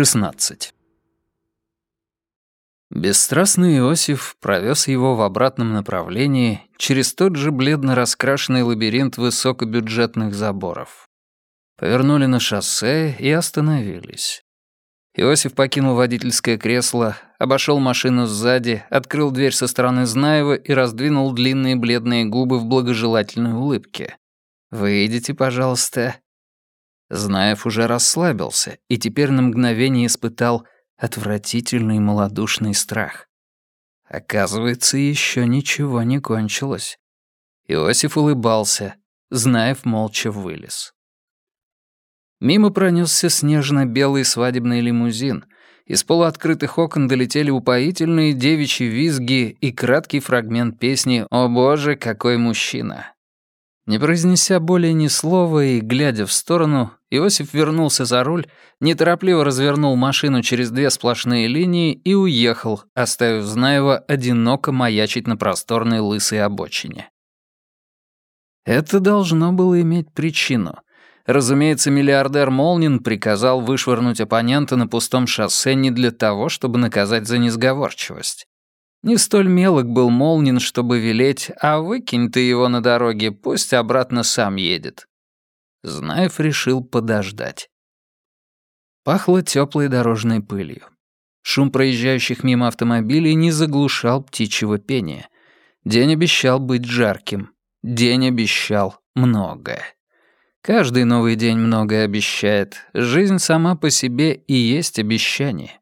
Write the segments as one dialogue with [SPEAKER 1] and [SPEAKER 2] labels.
[SPEAKER 1] 16. Бесстрастный Иосиф провез его в обратном направлении через тот же бледно раскрашенный лабиринт высокобюджетных заборов. Повернули на шоссе и остановились. Иосиф покинул водительское кресло, обошел машину сзади, открыл дверь со стороны Знаева и раздвинул длинные бледные губы в благожелательной улыбке. «Выйдите, пожалуйста, Знаев уже расслабился и теперь на мгновение испытал отвратительный малодушный страх. Оказывается, еще ничего не кончилось. Иосиф улыбался, Знаев молча вылез. Мимо пронесся снежно-белый свадебный лимузин. Из полуоткрытых окон долетели упоительные девичьи визги и краткий фрагмент песни «О боже, какой мужчина!». Не произнеся более ни слова и глядя в сторону, Иосиф вернулся за руль, неторопливо развернул машину через две сплошные линии и уехал, оставив Знаева одиноко маячить на просторной лысой обочине. Это должно было иметь причину. Разумеется, миллиардер Молнин приказал вышвырнуть оппонента на пустом шоссе не для того, чтобы наказать за несговорчивость. Не столь мелок был Молнин, чтобы велеть, а выкинь ты его на дороге, пусть обратно сам едет. Знаев решил подождать. Пахло теплой дорожной пылью. Шум проезжающих мимо автомобилей не заглушал птичьего пения. День обещал быть жарким. День обещал многое. Каждый новый день многое обещает. Жизнь сама по себе и есть обещание.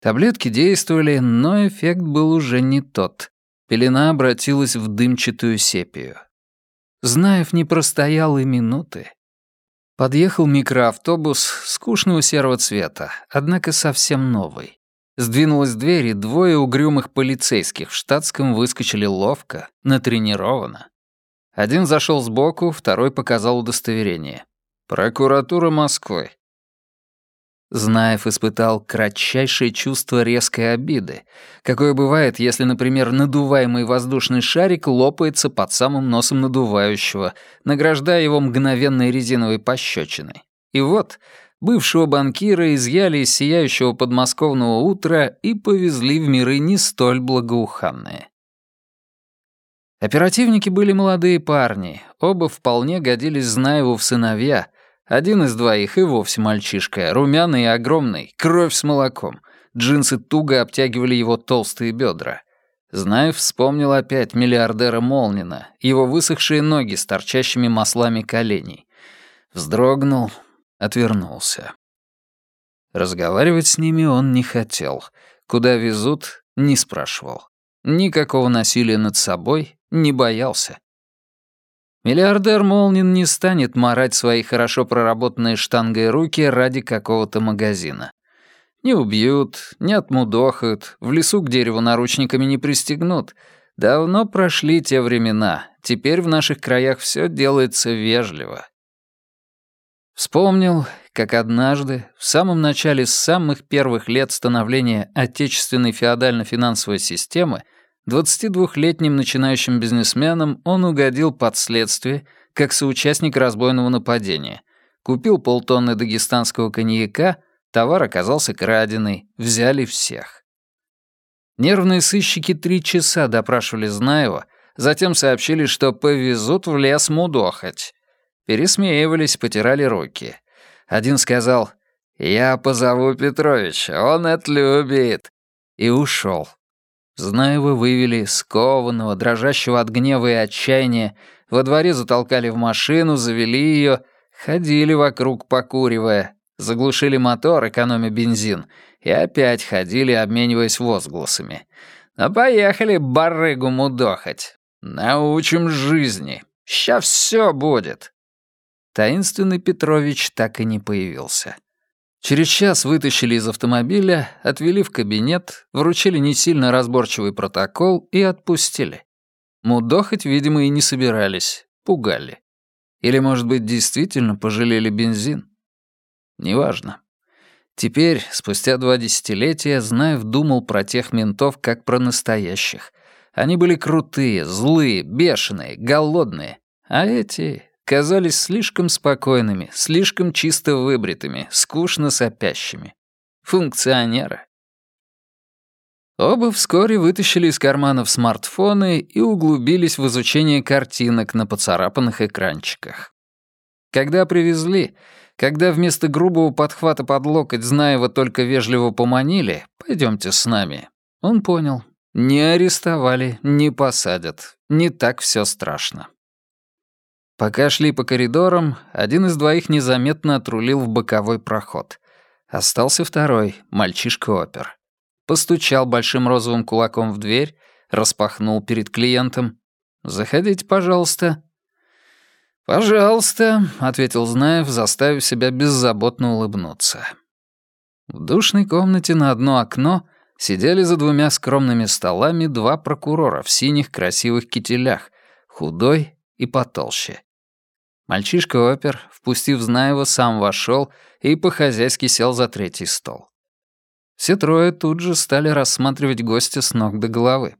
[SPEAKER 1] Таблетки действовали, но эффект был уже не тот. Пелена обратилась в дымчатую сепию. Знаев не простоял и минуты. Подъехал микроавтобус скучного серого цвета, однако совсем новый. Сдвинулась дверь, и двое угрюмых полицейских в штатском выскочили ловко, натренированно. Один зашел сбоку, второй показал удостоверение. «Прокуратура Москвы. Знаев испытал кратчайшее чувство резкой обиды, какое бывает, если, например, надуваемый воздушный шарик лопается под самым носом надувающего, награждая его мгновенной резиновой пощечиной. И вот бывшего банкира изъяли из сияющего подмосковного утра и повезли в миры не столь благоуханные. Оперативники были молодые парни, оба вполне годились Знаеву в сыновья, один из двоих и вовсе мальчишка, румяный и огромный, кровь с молоком. Джинсы туго обтягивали его толстые бедра. Знаев вспомнил опять миллиардера Молнина, его высохшие ноги с торчащими маслами коленей. Вздрогнул, отвернулся. Разговаривать с ними он не хотел. Куда везут, не спрашивал. Никакого насилия над собой не боялся. Миллиардер Молнин не станет марать свои хорошо проработанные штангой руки ради какого-то магазина. Не убьют, не отмудохают, в лесу к дереву наручниками не пристегнут. Давно прошли те времена, теперь в наших краях все делается вежливо. Вспомнил, как однажды, в самом начале самых первых лет становления отечественной феодально-финансовой системы, 22-летним начинающим бизнесменом он угодил под следствие как соучастник разбойного нападения. Купил полтонны дагестанского коньяка, товар оказался краденый, взяли всех. Нервные сыщики три часа допрашивали Знаева, затем сообщили, что повезут в лес мудохать. Пересмеивались, потирали руки. Один сказал «Я позову Петровича, он это любит», и ушел. Знаева вывели скованного, дрожащего от гнева и отчаяния, во дворе затолкали в машину, завели ее, ходили вокруг, покуривая, заглушили мотор, экономя бензин, и опять ходили, обмениваясь возгласами. «Ну, поехали барыгу мудохать. Научим жизни. Ща все будет». Таинственный Петрович так и не появился. Через час вытащили из автомобиля, отвели в кабинет, вручили не сильно разборчивый протокол и отпустили. Мудохать, видимо, и не собирались, пугали. Или, может быть, действительно пожалели бензин? Неважно. Теперь, спустя два десятилетия, Знаев думал про тех ментов, как про настоящих. Они были крутые, злые, бешеные, голодные. А эти казались слишком спокойными, слишком чисто выбритыми, скучно сопящими. Функционеры. Оба вскоре вытащили из карманов смартфоны и углубились в изучение картинок на поцарапанных экранчиках. Когда привезли, когда вместо грубого подхвата под локоть Знаева только вежливо поманили «пойдемте с нами», он понял. Не арестовали, не посадят. Не так все страшно. Пока шли по коридорам, один из двоих незаметно отрулил в боковой проход. Остался второй, мальчишка-опер. Постучал большим розовым кулаком в дверь, распахнул перед клиентом. «Заходите, пожалуйста». «Пожалуйста», — ответил Знаев, заставив себя беззаботно улыбнуться. В душной комнате на одно окно сидели за двумя скромными столами два прокурора в синих красивых кителях, худой и потолще. Мальчишка-опер, впустив Знаева, сам вошел и по-хозяйски сел за третий стол. Все трое тут же стали рассматривать гостя с ног до головы.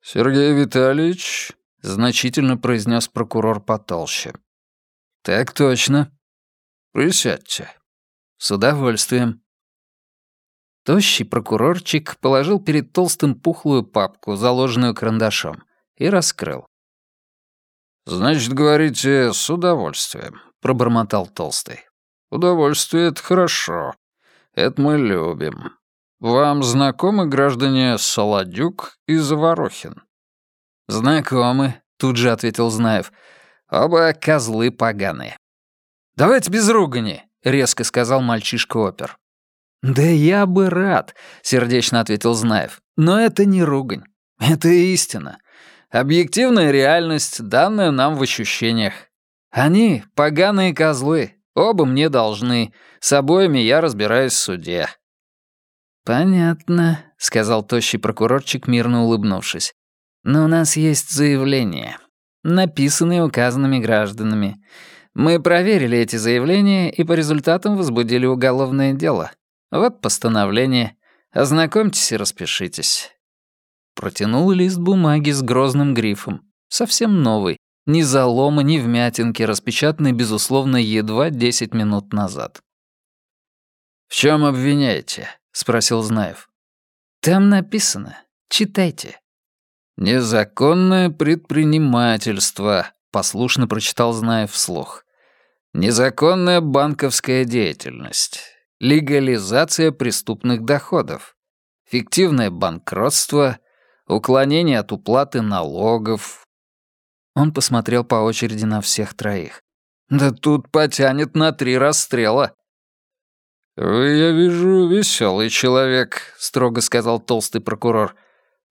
[SPEAKER 1] «Сергей Витальевич», — значительно произнес прокурор потолще. «Так точно. Присядьте. С удовольствием». Тощий прокурорчик положил перед толстым пухлую папку, заложенную карандашом, и раскрыл. «Значит, говорите, с удовольствием», — пробормотал Толстый. «Удовольствие — это хорошо. Это мы любим. Вам знакомы граждане Солодюк и Заворохин?» «Знакомы», — тут же ответил Знаев. «Оба козлы поганые». «Давайте без ругани», — резко сказал мальчишка-опер. «Да я бы рад», — сердечно ответил Знаев. «Но это не ругань. Это истина. Объективная реальность, данная нам в ощущениях. Они — поганые козлы, оба мне должны. С обоими я разбираюсь в суде». «Понятно», — сказал тощий прокурорчик, мирно улыбнувшись. «Но у нас есть заявление, написанные указанными гражданами. Мы проверили эти заявления и по результатам возбудили уголовное дело. Вот постановление. Ознакомьтесь и распишитесь. Протянул лист бумаги с грозным грифом. Совсем новый. Ни залома, ни вмятинки, распечатанный, безусловно, едва 10 минут назад. «В чем обвиняете?» — спросил Знаев. «Там написано. Читайте». «Незаконное предпринимательство», — послушно прочитал Знаев вслух. «Незаконная банковская деятельность. Легализация преступных доходов. Фиктивное банкротство уклонение от уплаты налогов. Он посмотрел по очереди на всех троих. Да тут потянет на три расстрела. «Вы, я вижу, веселый человек», — строго сказал толстый прокурор.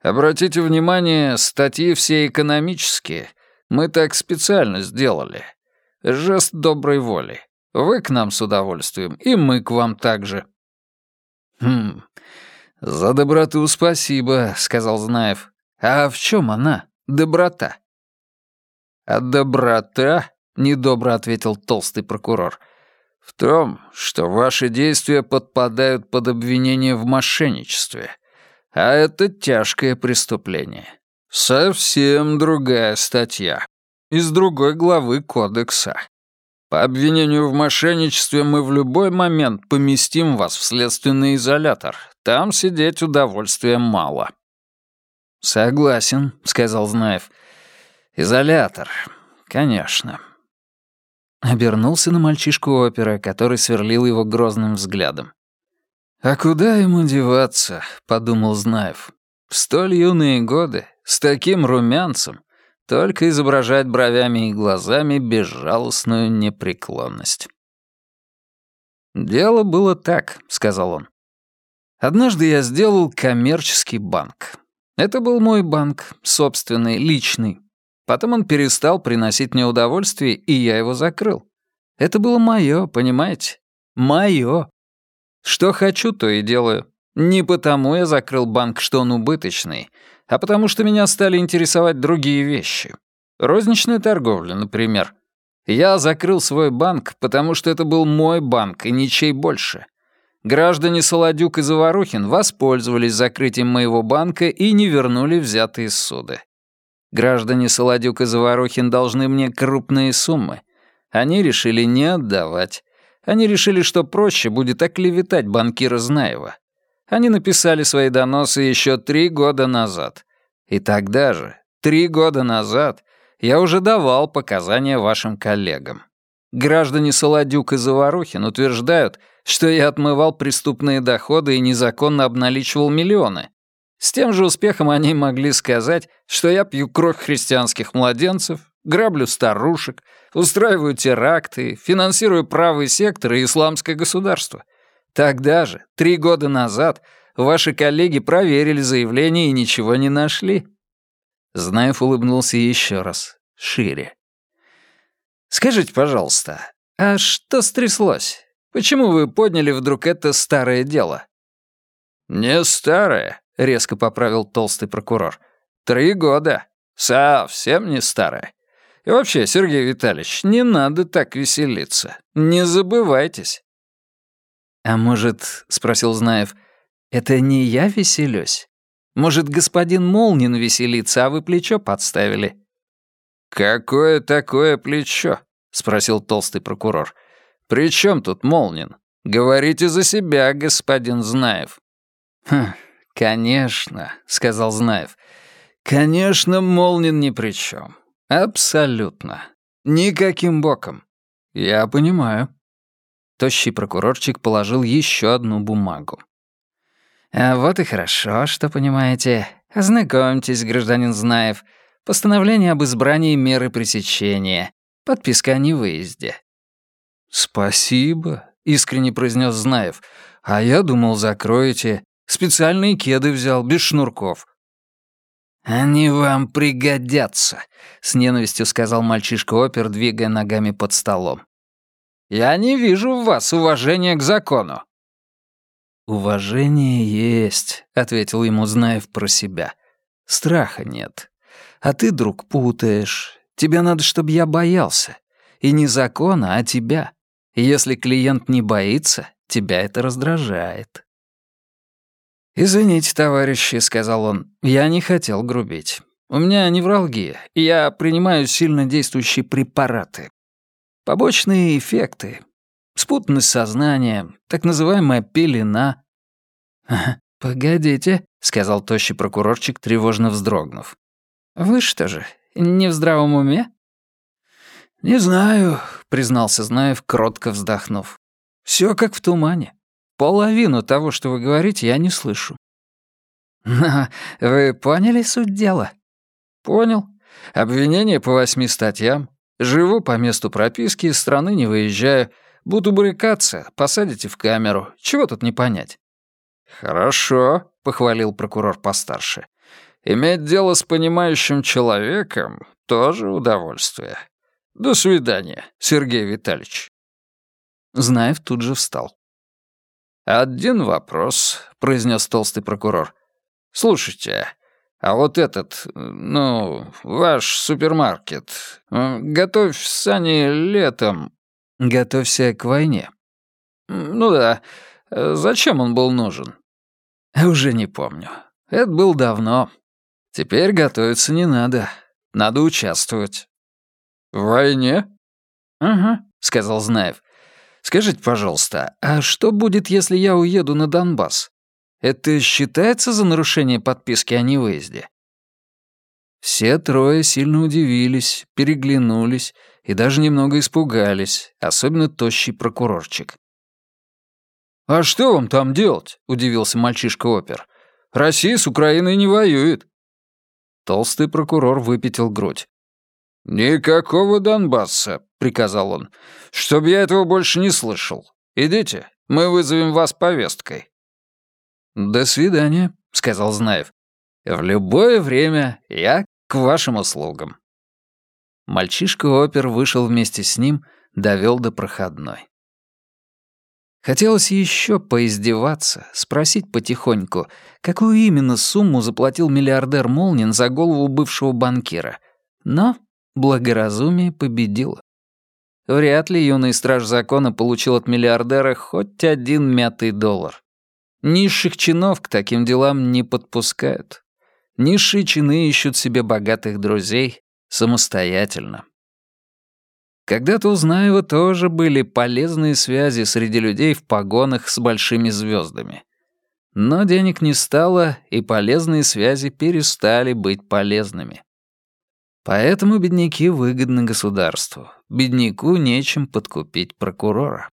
[SPEAKER 1] «Обратите внимание, статьи все экономические. Мы так специально сделали. Жест доброй воли. Вы к нам с удовольствием, и мы к вам также». «Хм, «За доброту спасибо», — сказал Знаев. «А в чем она, доброта?» «А доброта», — недобро ответил толстый прокурор, «в том, что ваши действия подпадают под обвинение в мошенничестве, а это тяжкое преступление. Совсем другая статья. Из другой главы кодекса. По обвинению в мошенничестве мы в любой момент поместим вас в следственный изолятор. Там сидеть удовольствия мало». «Согласен», — сказал Знаев. «Изолятор. Конечно». Обернулся на мальчишку опера, который сверлил его грозным взглядом. «А куда ему деваться?» — подумал Знаев. «В столь юные годы, с таким румянцем, только изображать бровями и глазами безжалостную непреклонность. «Дело было так», — сказал он. «Однажды я сделал коммерческий банк. Это был мой банк, собственный, личный. Потом он перестал приносить мне удовольствие, и я его закрыл. Это было мое, понимаете? Мое. Что хочу, то и делаю. Не потому я закрыл банк, что он убыточный, а потому что меня стали интересовать другие вещи. Розничная торговля, например. Я закрыл свой банк, потому что это был мой банк и ничей больше. Граждане Солодюк и Заварухин воспользовались закрытием моего банка и не вернули взятые суды. Граждане Солодюк и Заварухин должны мне крупные суммы. Они решили не отдавать. Они решили, что проще будет оклеветать банкира Знаева. Они написали свои доносы еще три года назад. И тогда же, три года назад, я уже давал показания вашим коллегам. Граждане Солодюк и Заварухин утверждают, что я отмывал преступные доходы и незаконно обналичивал миллионы. С тем же успехом они могли сказать, что я пью кровь христианских младенцев, граблю старушек, устраиваю теракты, финансирую правый сектор и исламское государство. Тогда же, три года назад, ваши коллеги проверили заявление и ничего не нашли. Знаев улыбнулся еще раз, шире. «Скажите, пожалуйста, а что стряслось? Почему вы подняли вдруг это старое дело?» «Не старое», — резко поправил толстый прокурор. «Три года. Совсем не старое. И вообще, Сергей Витальевич, не надо так веселиться. Не забывайтесь». «А может, — спросил Знаев, — это не я веселюсь? Может, господин Молнин веселится, а вы плечо подставили?» «Какое такое плечо?» — спросил толстый прокурор. «При чем тут Молнин? Говорите за себя, господин Знаев». «Хм, конечно», — сказал Знаев. «Конечно, Молнин ни при чем. Абсолютно. Никаким боком. Я понимаю». Тощий прокурорчик положил еще одну бумагу. «А вот и хорошо, что понимаете. Ознакомьтесь, гражданин Знаев. Постановление об избрании меры пресечения. Подписка о невыезде». «Спасибо», — искренне произнес Знаев. «А я думал, закроете. Специальные кеды взял, без шнурков». «Они вам пригодятся», — с ненавистью сказал мальчишка-опер, двигая ногами под столом. «Я не вижу в вас уважения к закону». «Уважение есть», — ответил ему Знаев про себя. «Страха нет. А ты, друг, путаешь. Тебе надо, чтобы я боялся. И не закона, а тебя. И если клиент не боится, тебя это раздражает. «Извините, товарищи», — сказал он, — «я не хотел грубить. У меня невралгия, и я принимаю сильно действующие препараты. Побочные эффекты. Спутанность сознания, так называемая пелена». «Погодите», — сказал тощий прокурорчик, тревожно вздрогнув. «Вы что же, не в здравом уме?» «Не знаю», — признался Знаев, кротко вздохнув. «Всё как в тумане. Половину того, что вы говорите, я не слышу». «Но вы поняли суть дела?» «Понял. Обвинение по восьми статьям. Живу по месту прописки, из страны не выезжаю. Буду брыкаться, посадите в камеру. Чего тут не понять?» «Хорошо», — похвалил прокурор постарше. Иметь дело с понимающим человеком — тоже удовольствие. До свидания, Сергей Витальевич. Знаев тут же встал. «Один вопрос», — произнес толстый прокурор. «Слушайте, а вот этот, ну, ваш супермаркет, готовь сани летом...» «Готовься к войне». «Ну да. Зачем он был нужен?» «Уже не помню. Это было давно. Теперь готовиться не надо. Надо участвовать». «В войне?» «Ага», — сказал Знаев. «Скажите, пожалуйста, а что будет, если я уеду на Донбасс? Это считается за нарушение подписки о невыезде?» Все трое сильно удивились, переглянулись и даже немного испугались, особенно тощий прокурорчик. «А что вам там делать?» — удивился мальчишка-опер. «Россия с Украиной не воюет». Толстый прокурор выпятил грудь. «Никакого Донбасса», — приказал он. «Чтоб я этого больше не слышал. Идите, мы вызовем вас повесткой». «До свидания», — сказал Знаев. «В любое время я к вашим услугам». Мальчишка-опер вышел вместе с ним, довел до проходной. Хотелось еще поиздеваться, спросить потихоньку, какую именно сумму заплатил миллиардер Молнин за голову бывшего банкира. Но благоразумие победило. Вряд ли юный страж закона получил от миллиардера хоть один мятый доллар. Низших чинов к таким делам не подпускают. Низшие чины ищут себе богатых друзей самостоятельно. Когда-то у Знаева тоже были полезные связи среди людей в погонах с большими звездами. Но денег не стало, и полезные связи перестали быть полезными. Поэтому бедняки выгодны государству. Бедняку нечем подкупить прокурора.